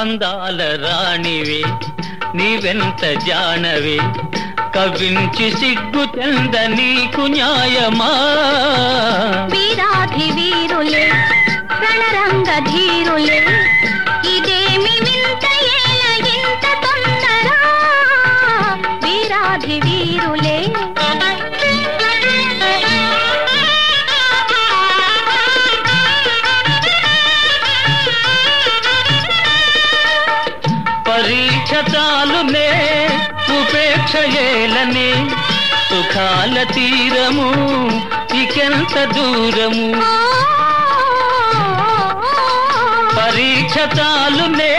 అందాల రాణివే నీవెంత జానవే? కవించి సిగ్గు తెంద నీకు న్యాయమా? వీరాధి వీరులే రణరంగ ధీరులే చాలునే ఉపేక్షయేలని సుఖాల తీరము ఇకెంత దూరము? పరీక్ష చాలునే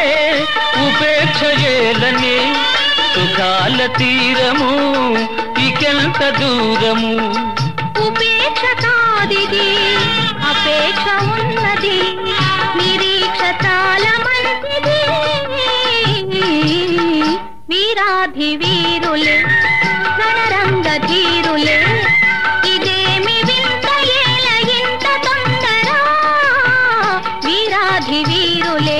ఉపేక్షయేలని సుఖాల తీరము ఇకెంత దూరము? ఉపేక్ష కాదిది అపేక్ష ఉన్నది నిరీక్ష చాలా మంచిది వీరాధి వీరులే రణరంగ ధీరులే ఇదేమి వింత ఏల ఇంత తొందర? వీరాధి వీరులే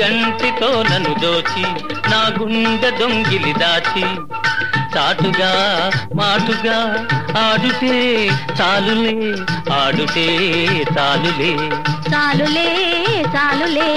శ్రీగంటితో నన్ను దోచి నా గుండె దొంగిలి దాచి. చాటుగా మాటుగా ఆడుతే చాలులే ఆడుతే చాలులే. చాలులే చాలులే.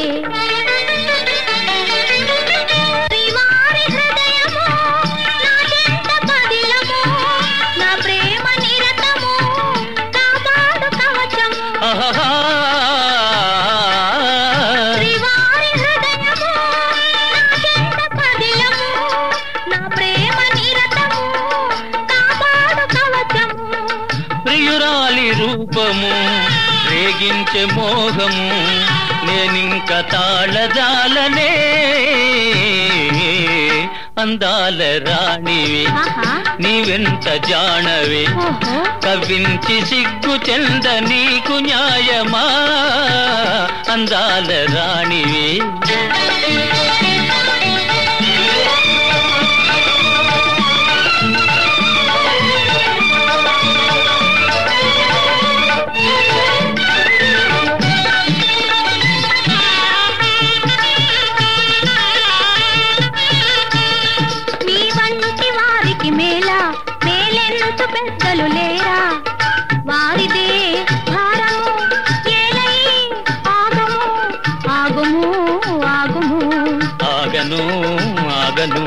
రేగించే మోహము నేనింక తాళజాలనే. అందాల రాణివి నీవెంత జానవే. ఓహో. కవ్వించి సిగ్గు చెంద నీకు న్యాయమా? అందాల రాణివి. పెద్దలు లేరా? వారిదే భారము ఏలై ఆగము ఆగుము ఆగుము. ఆగను ఆగను.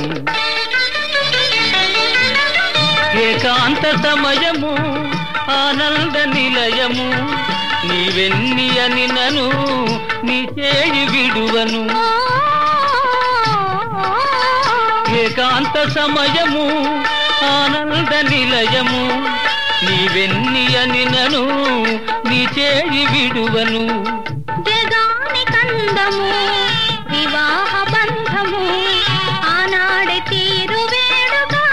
ఏకాంత సమయము ఆనంద నిలయము నీవెన్ని అని నను నీ చేయి విడువను. ఏకాంత సమయము ఆనంద నిలయము నీవెన్ని అని నను నీ చేయి విడువను. జగాని కందము వివాహ బంధము ఆనాడే తీరు వేడుగా.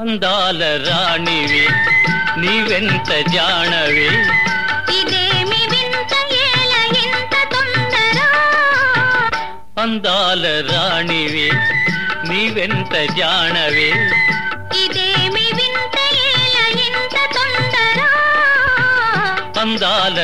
అందాల రాణివి నీవెంత జానవే ఇదేమి వింత ఏల ఎంత తొందర అందాల